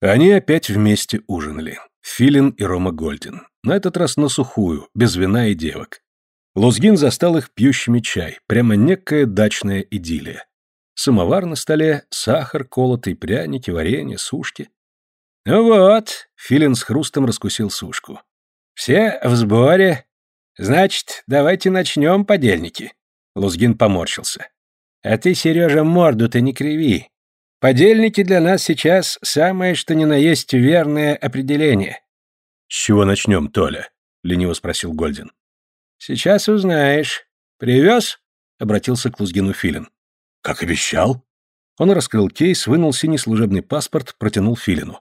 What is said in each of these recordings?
Они опять вместе ужинали. Филин и Рома Гольдин. На этот раз на сухую, без вина и девок. Лузгин застал их пьющими чай, прямо некая дачная идиллия. Самовар на столе, сахар, колотый, пряники, варенье, сушки. «Ну вот», — Филин с хрустом раскусил сушку. «Все в сборе. Значит, давайте начнем, подельники». Лузгин поморщился. «А ты, Сережа, морду-то не криви. Подельники для нас сейчас самое что ни на есть верное определение». «С чего начнем, Толя?» — лениво спросил Гольдин. «Сейчас узнаешь. Привез?» — обратился к Лузгину Филин. «Как обещал?» Он раскрыл кейс, вынул синий служебный паспорт, протянул Филину.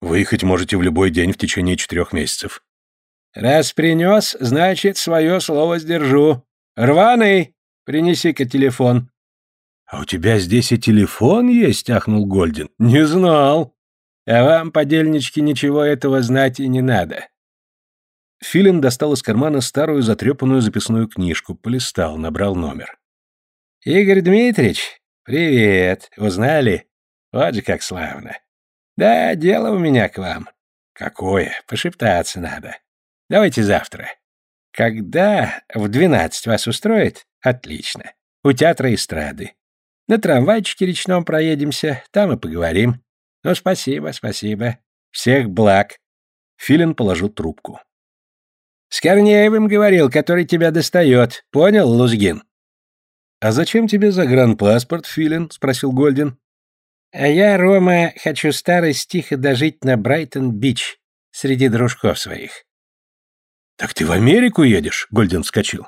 «Выехать можете в любой день в течение четырех месяцев». «Раз принес, значит, свое слово сдержу. Рваный, принеси-ка телефон». «А у тебя здесь и телефон есть?» — ахнул Гольдин. «Не знал». «А вам, подельнички, ничего этого знать и не надо. Филин достал из кармана старую затрепанную записную книжку, полистал, набрал номер. «Игорь Дмитриевич, привет. Узнали? Вот же как славно. Да, дело у меня к вам. Какое? Пошептаться надо. Давайте завтра. Когда? В двенадцать вас устроит? Отлично. У театра эстрады. На трамвайчике речном проедемся, там и поговорим. Ну, спасибо, спасибо. Всех благ. Филин положил трубку. С Корнеевым говорил, который тебя достает. Понял, Лузгин? А зачем тебе загранпаспорт, Филин? спросил Гольдин. А я, Рома, хочу старость тихо дожить на Брайтон-Бич среди дружков своих. Так ты в Америку едешь? Гольдин вскочил.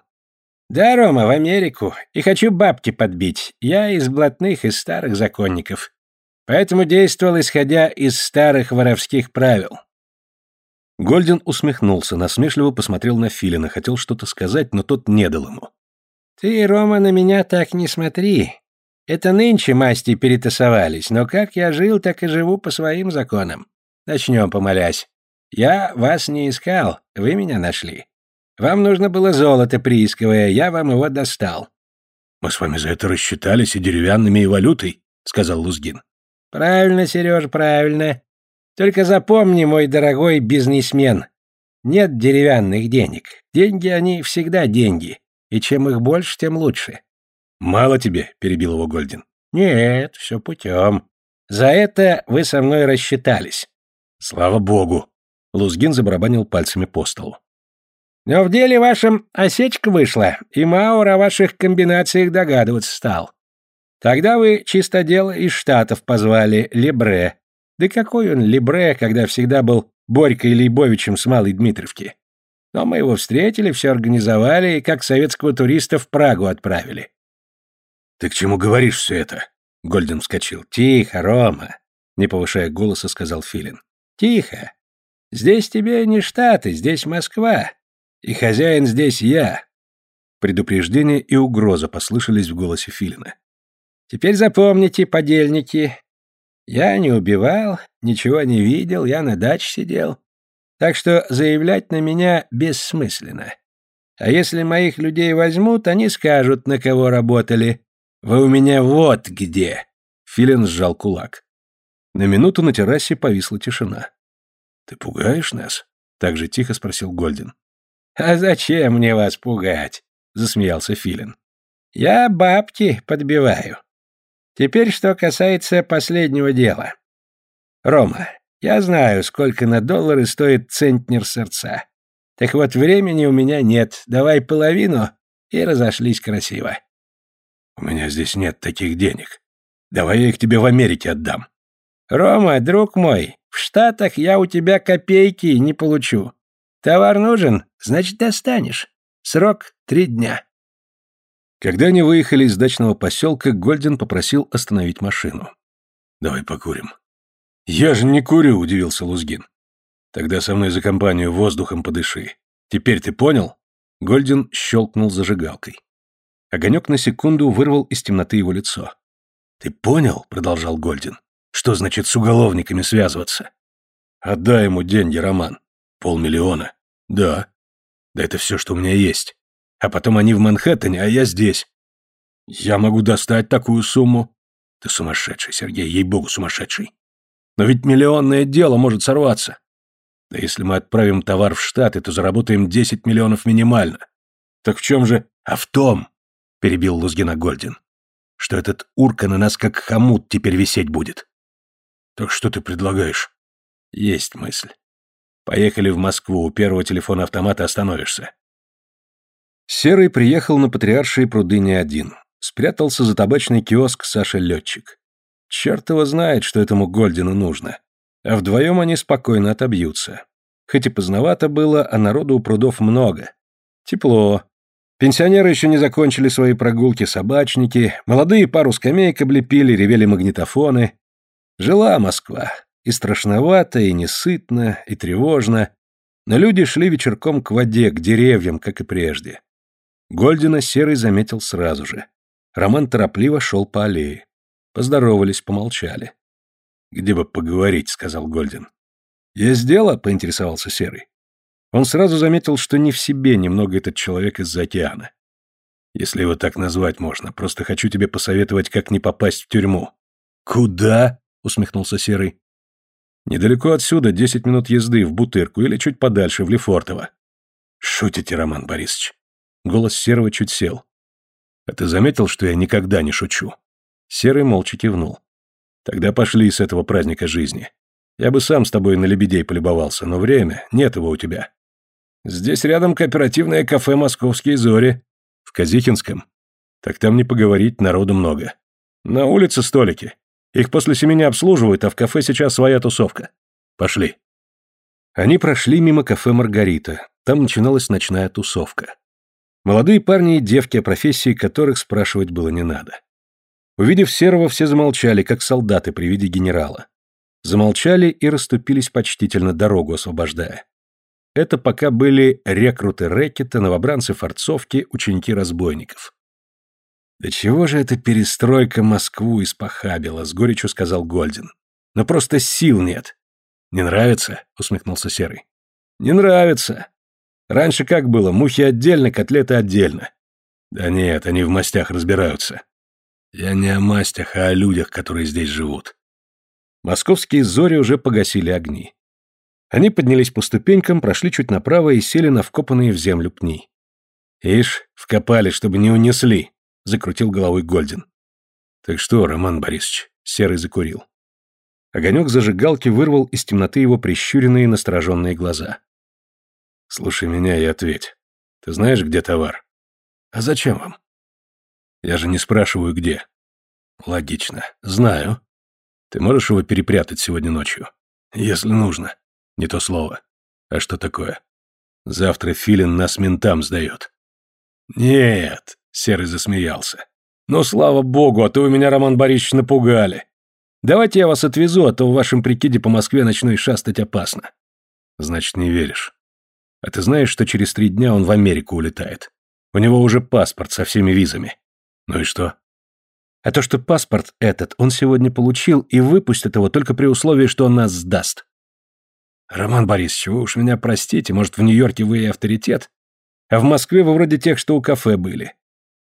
Да, Рома, в Америку. И хочу бабки подбить. Я из блатных, из старых законников. Поэтому действовал, исходя из старых воровских правил. Гольден усмехнулся, насмешливо посмотрел на Филина, хотел что-то сказать, но тот не дал ему. «Ты, Рома, на меня так не смотри. Это нынче масти перетасовались, но как я жил, так и живу по своим законам. Начнем, помолясь. Я вас не искал, вы меня нашли. Вам нужно было золото приисковое, я вам его достал». «Мы с вами за это рассчитались и деревянными, и валютой», — сказал Лузгин. «Правильно, Сереж, правильно. Только запомни, мой дорогой бизнесмен, нет деревянных денег. Деньги они всегда деньги, и чем их больше, тем лучше. Мало тебе, перебил его Гольдин. Нет, все путем. За это вы со мной рассчитались. Слава богу. Лузгин забарабанил пальцами по столу. Но в деле вашем осечка вышла, и Маур о ваших комбинациях догадываться стал. Тогда вы чистодела из Штатов позвали, Лебре, да какой он либре, когда всегда был Борькой Лейбовичем с Малой Дмитровки. Но мы его встретили, все организовали и как советского туриста в Прагу отправили. «Ты к чему говоришь все это?» Гольден вскочил. «Тихо, Рома!» Не повышая голоса, сказал Филин. «Тихо! Здесь тебе не Штаты, здесь Москва. И хозяин здесь я!» Предупреждение и угроза послышались в голосе Филина. «Теперь запомните, подельники, я не убивал, ничего не видел, я на даче сидел. Так что заявлять на меня бессмысленно. А если моих людей возьмут, они скажут, на кого работали. Вы у меня вот где. Филин сжал кулак. На минуту на террасе повисла тишина. Ты пугаешь нас? Так же тихо спросил Гольдин. А зачем мне вас пугать? засмеялся Филин. Я бабки подбиваю. Теперь, что касается последнего дела. Рома, я знаю, сколько на доллары стоит центнер сердца. Так вот, времени у меня нет. Давай половину и разошлись красиво. У меня здесь нет таких денег. Давай я их тебе в Америке отдам. Рома, друг мой, в Штатах я у тебя копейки не получу. Товар нужен, значит, достанешь. Срок три дня. Когда они выехали из дачного поселка, Гольден попросил остановить машину. «Давай покурим». «Я же не курю», — удивился Лузгин. «Тогда со мной за компанию воздухом подыши. Теперь ты понял?» Гольден щелкнул зажигалкой. Огонек на секунду вырвал из темноты его лицо. «Ты понял?» — продолжал Гольден. «Что значит с уголовниками связываться?» «Отдай ему деньги, Роман. Полмиллиона. Да. Да это все, что у меня есть. А потом они в Манхэттене, а я здесь. Я могу достать такую сумму. Ты сумасшедший, Сергей, ей-богу, сумасшедший. Но ведь миллионное дело может сорваться. Да если мы отправим товар в Штаты, то заработаем 10 миллионов минимально. Так в чем же... А в том, перебил Лузгина Гольдин, что этот урка на нас как хомут теперь висеть будет. Так что ты предлагаешь? Есть мысль. Поехали в Москву, у первого телефона автомата остановишься. Серый приехал на Патриаршие пруды не один. Спрятался за табачный киоск Саша-летчик. Черт его знает, что этому Гольдину нужно. А вдвоем они спокойно отобьются. Хоть и поздновато было, а народу у прудов много. Тепло. Пенсионеры еще не закончили свои прогулки собачники, молодые пару скамеек облепили, ревели магнитофоны. Жила Москва. И страшновато, и несытно, и тревожно. Но люди шли вечерком к воде, к деревьям, как и прежде. Гольдина Серый заметил сразу же. Роман торопливо шел по аллее. Поздоровались, помолчали. «Где бы поговорить?» — сказал Гольдин. «Есть дело?» — поинтересовался Серый. Он сразу заметил, что не в себе немного этот человек из-за океана. «Если его так назвать можно, просто хочу тебе посоветовать, как не попасть в тюрьму». «Куда?» — усмехнулся Серый. «Недалеко отсюда, десять минут езды, в Бутырку или чуть подальше, в Лефортово». «Шутите, Роман Борисович?» Голос Серого чуть сел. «А ты заметил, что я никогда не шучу?» Серый молча кивнул. Тогда пошли с этого праздника жизни. Я бы сам с тобой на лебедей полюбовался, но время, нет его у тебя. Здесь рядом кооперативное кафе «Московские зори». В Казихинском? Так там не поговорить, народу много. На улице столики. Их после семи не обслуживают, а в кафе сейчас своя тусовка. Пошли. Они прошли мимо кафе «Маргарита». Там начиналась ночная тусовка. Молодые парни и девки, о профессии которых спрашивать было не надо. Увидев Серого, все замолчали, как солдаты при виде генерала. Замолчали и расступились почтительно, дорогу освобождая. Это пока были рекруты рэкета, новобранцы форцовки, ученики разбойников. «Да чего же эта перестройка Москву испохабила?» — с горечью сказал Гольдин. «Но просто сил нет». «Не нравится?» — усмехнулся Серый. «Не нравится. Раньше как было, мухи отдельно, котлеты отдельно». «Да нет, они в мастях разбираются. Я не о мастях, а о людях, которые здесь живут. Московские зори уже погасили огни. Они поднялись по ступенькам, прошли чуть направо и сели на вкопанные в землю пни. «Ишь, вкопали, чтобы не унесли», — закрутил головой Гольдин. «Так что, Роман Борисович?» — Серый закурил. Огонек зажигалки вырвал из темноты его прищуренные настороженные глаза. «Слушай меня и ответь. Ты знаешь, где товар?» «А зачем вам?» Я же не спрашиваю, где. Логично. Знаю. Ты можешь его перепрятать сегодня ночью? Если нужно. Не то слово. А что такое? Завтра Филин нас ментам сдает. Нет, Серый засмеялся. Ну, слава богу, а то вы меня, Роман Борисович, напугали. Давайте я вас отвезу, а то в вашем прикиде по Москве ночной шастать опасно. Значит, не веришь. А ты знаешь, что через три дня он в Америку улетает? У него уже паспорт со всеми визами. Ну и что? А то, что паспорт этот он сегодня получил и выпустит его только при условии, что он нас сдаст. Роман Борисович, вы уж меня простите, может, в Нью-Йорке вы и авторитет, а в Москве вы вроде тех, что у кафе были.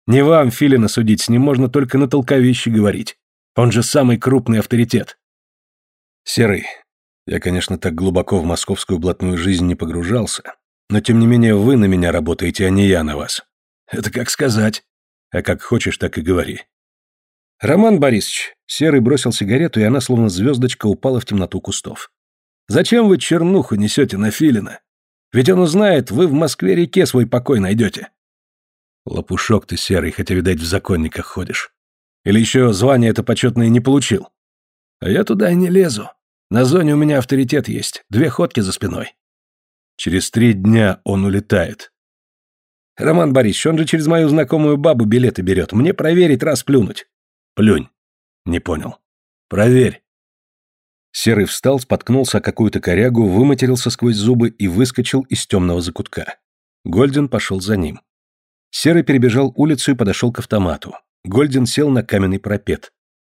Не вам, Филина, судить, с ним можно только на толковище говорить. Он же самый крупный авторитет. Серый, я, конечно, так глубоко в московскую блатную жизнь не погружался, но тем не менее вы на меня работаете, а не я на вас. Это как сказать. А как хочешь, так и говори. Роман Борисович, Серый бросил сигарету, и она, словно звездочка, упала в темноту кустов. Зачем вы чернуху несете на Филина? Ведь он узнает, вы в Москве-реке свой покой найдете. Лопушок ты серый, хотя, видать, в законниках ходишь. Или еще звание это почетное не получил. А я туда и не лезу. На зоне у меня авторитет есть, две ходки за спиной. Через три дня он улетает. Роман Борисович, он же через мою знакомую бабу билеты берет. Мне проверить, раз плюнуть. Плюнь. Не понял. Проверь. Серый встал, споткнулся о какую-то корягу, выматерился сквозь зубы и выскочил из темного закутка. Гольден пошел за ним. Серый перебежал улицу и подошел к автомату. Гольден сел на каменный пропет.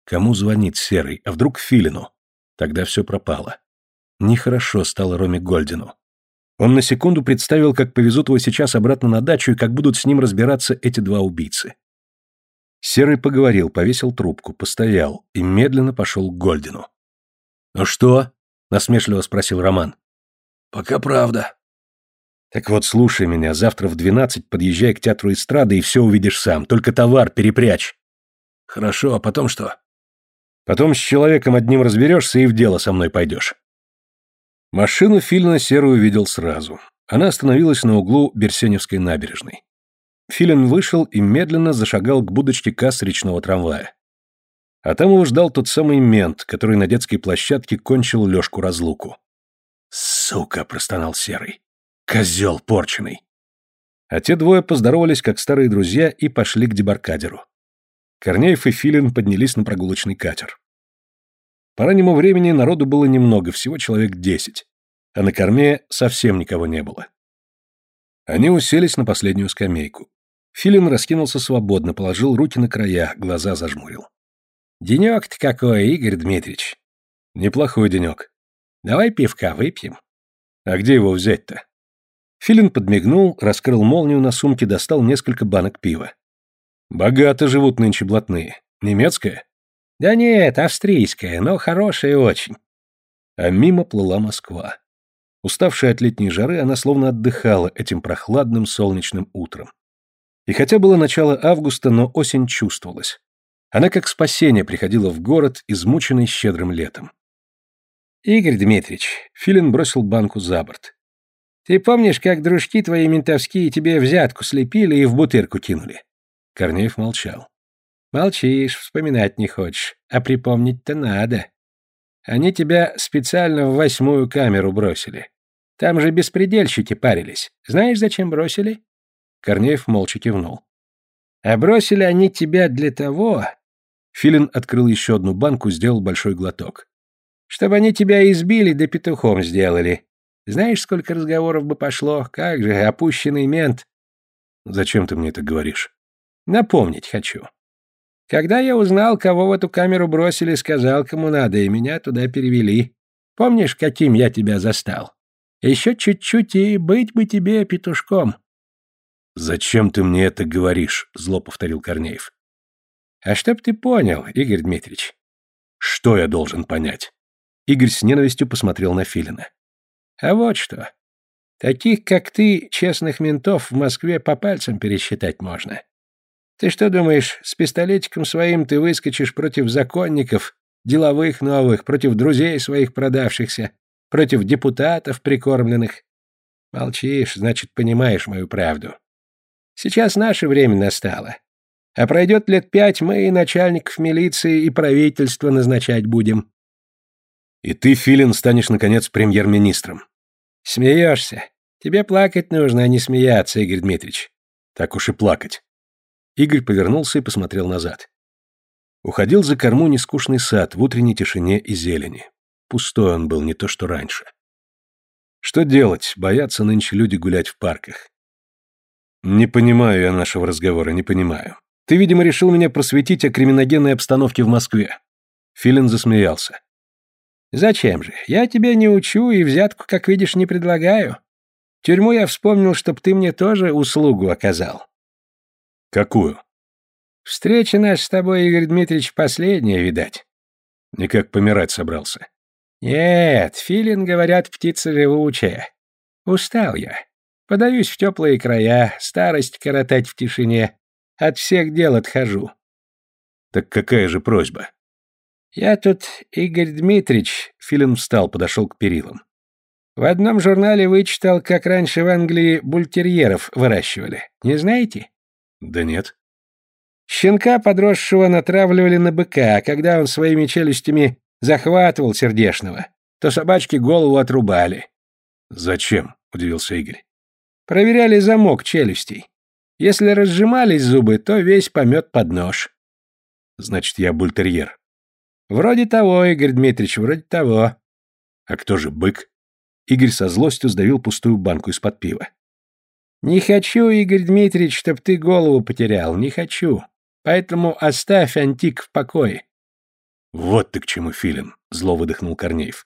Кому звонит Серый, а вдруг Филину? Тогда все пропало. Нехорошо стало Роме Гольдену. Он на секунду представил, как повезут его сейчас обратно на дачу и как будут с ним разбираться эти два убийцы. Серый поговорил, повесил трубку, постоял и медленно пошел к Гольдину. «Ну что?» — насмешливо спросил Роман. «Пока правда». «Так вот, слушай меня, завтра в двенадцать подъезжай к театру эстрады и все увидишь сам, только товар перепрячь». «Хорошо, а потом что?» «Потом с человеком одним разберешься и в дело со мной пойдешь». Машину Филина серую видел сразу. Она остановилась на углу Берсеневской набережной. Филин вышел и медленно зашагал к будочке касс речного трамвая. А там его ждал тот самый мент, который на детской площадке кончил Лёшку разлуку. «Сука!» — простонал Серый. «Козёл порченый!» А те двое поздоровались, как старые друзья, и пошли к дебаркадеру. Корнеев и Филин поднялись на прогулочный катер. По раннему времени народу было немного, всего человек десять, а на корме совсем никого не было. Они уселись на последнюю скамейку. Филин раскинулся свободно, положил руки на края, глаза зажмурил. «Денек-то какой, Игорь Дмитриевич!» «Неплохой денек. Давай пивка выпьем». «А где его взять-то?» Филин подмигнул, раскрыл молнию на сумке, достал несколько банок пива. «Богато живут нынче блатные. Немецкое?» «Да нет, австрийское, но хорошее очень». А мимо плыла Москва. Уставшая от летней жары, она словно отдыхала этим прохладным солнечным утром. И хотя было начало августа, но осень чувствовалась. Она как спасение приходила в город, измученный щедрым летом. «Игорь Дмитриевич», — Филин бросил банку за борт. «Ты помнишь, как дружки твои ментовские тебе взятку слепили и в бутырку кинули?» Корнеев молчал. «Молчишь, вспоминать не хочешь, а припомнить-то надо. Они тебя специально в восьмую камеру бросили. Там же беспредельщики парились. Знаешь, зачем бросили?» Корнеев молча кивнул. «А бросили они тебя для того, Филин открыл еще одну банку, сделал большой глоток. «Чтобы они тебя избили, да петухом сделали. Знаешь, сколько разговоров бы пошло? Как же, опущенный мент!» «Зачем ты мне это говоришь?» «Напомнить хочу. Когда я узнал, кого в эту камеру бросили, сказал, кому надо, и меня туда перевели. Помнишь, каким я тебя застал? Еще чуть-чуть, и быть бы тебе петушком». «Зачем ты мне это говоришь?» — зло повторил Корнеев. А чтоб ты понял, Игорь Дмитриевич. Что я должен понять? Игорь с ненавистью посмотрел на Филина. А вот что. Таких, как ты, честных ментов в Москве по пальцам пересчитать можно. Ты что думаешь, с пистолетиком своим ты выскочишь против законников, деловых новых, против друзей своих продавшихся, против депутатов прикормленных? Молчишь, значит, понимаешь мою правду. Сейчас наше время настало. А пройдет лет пять, мы и начальников милиции, и правительство назначать будем. И ты, Филин, станешь, наконец, премьер-министром. Смеешься. Тебе плакать нужно, а не смеяться, Игорь Дмитриевич. Так уж и плакать. Игорь повернулся и посмотрел назад. Уходил за корму нескучный сад в утренней тишине и зелени. Пустой он был, не то что раньше. Что делать? Боятся нынче люди гулять в парках. Не понимаю я нашего разговора, не понимаю. Ты, видимо, решил меня просветить о криминогенной обстановке в Москве. Филин засмеялся. Зачем же? Я тебя не учу и взятку, как видишь, не предлагаю. Тюрьму я вспомнил, чтоб ты мне тоже услугу оказал. Какую? Встреча наша с тобой, Игорь Дмитриевич, последняя, видать. Никак помирать собрался. Нет, филин, говорят, птица живучая. Устал я. Подаюсь в теплые края, старость коротать в тишине. От всех дел отхожу. Так какая же просьба? Я тут, Игорь Дмитриевич, Филин встал, подошел к перилам. В одном журнале вычитал, как раньше в Англии бультерьеров выращивали. Не знаете? Да нет. Щенка подросшего натравливали на быка, а когда он своими челюстями захватывал сердешного, то собачки голову отрубали. Зачем? удивился Игорь. Проверяли замок челюстей. Если разжимались зубы, то весь помет под нож. Значит, я бультерьер. Вроде того, Игорь Дмитриевич, вроде того. А кто же бык? Игорь со злостью сдавил пустую банку из-под пива. Не хочу, Игорь Дмитриевич, чтоб ты голову потерял, не хочу. Поэтому оставь антик в покое. Вот ты к чему, Филин, зло выдохнул Корнеев.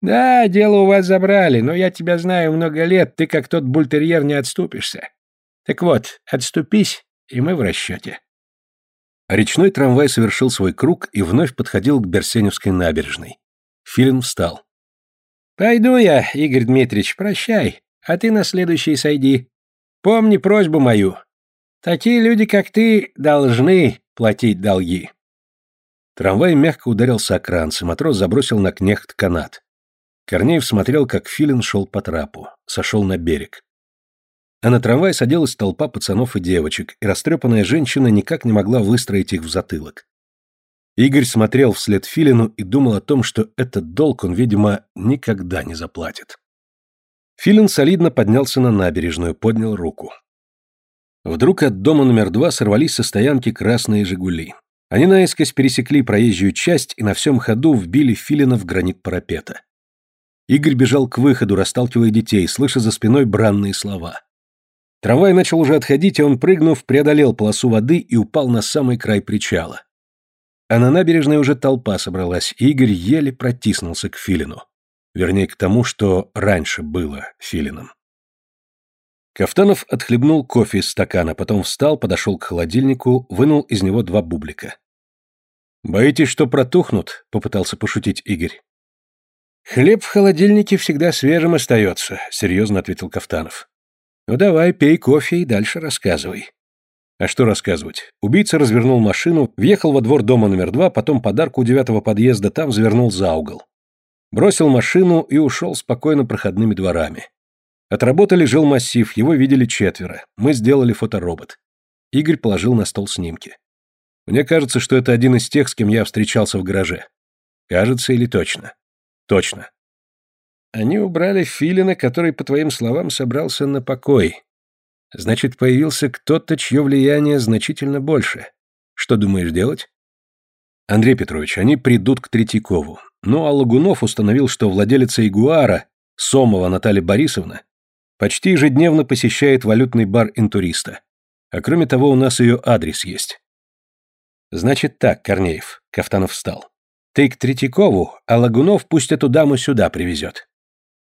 Да, дело у вас забрали, но я тебя знаю много лет, ты как тот бультерьер не отступишься. Так вот, отступись, и мы в расчете. Речной трамвай совершил свой круг и вновь подходил к Берсеневской набережной. Филин встал. Пойду я, Игорь Дмитриевич, прощай, а ты на следующий сойди. Помни просьбу мою. Такие люди, как ты, должны платить долги. Трамвай мягко ударился о кранцы, матрос забросил на кнехт канат. Корнеев смотрел, как Филин шел по трапу, сошел на берег. А на трамвай садилась толпа пацанов и девочек, и растрепанная женщина никак не могла выстроить их в затылок. Игорь смотрел вслед Филину и думал о том, что этот долг он, видимо, никогда не заплатит. Филин солидно поднялся на набережную, поднял руку. Вдруг от дома номер два сорвались со стоянки красные «Жигули». Они наискось пересекли проезжую часть и на всем ходу вбили Филина в гранит парапета. Игорь бежал к выходу, расталкивая детей, слыша за спиной бранные слова. Трамвай начал уже отходить, и он, прыгнув, преодолел полосу воды и упал на самый край причала. А на набережной уже толпа собралась, и Игорь еле протиснулся к Филину. Вернее, к тому, что раньше было Филином. Кафтанов отхлебнул кофе из стакана, потом встал, подошел к холодильнику, вынул из него два бублика. «Боитесь, что протухнут?» — попытался пошутить Игорь. «Хлеб в холодильнике всегда свежим остается», — серьезно ответил Кафтанов. «Ну давай, пей кофе и дальше рассказывай». А что рассказывать? Убийца развернул машину, въехал во двор дома номер два, потом подарку у девятого подъезда, там завернул за угол. Бросил машину и ушел спокойно проходными дворами. Отработали жил массив, его видели четверо. Мы сделали фоторобот. Игорь положил на стол снимки. Мне кажется, что это один из тех, с кем я встречался в гараже. Кажется или точно? Точно. Они убрали Филина, который, по твоим словам, собрался на покой. Значит, появился кто-то, чье влияние значительно больше. Что думаешь делать? Андрей Петрович, они придут к Третьякову. Ну а Лагунов установил, что владелица Игуара, Сомова Наталья Борисовна, Почти ежедневно посещает валютный бар интуриста. А кроме того, у нас ее адрес есть. Значит так, Корнеев, Кафтанов встал. Ты к Третьякову, а Лагунов пусть эту даму сюда привезет.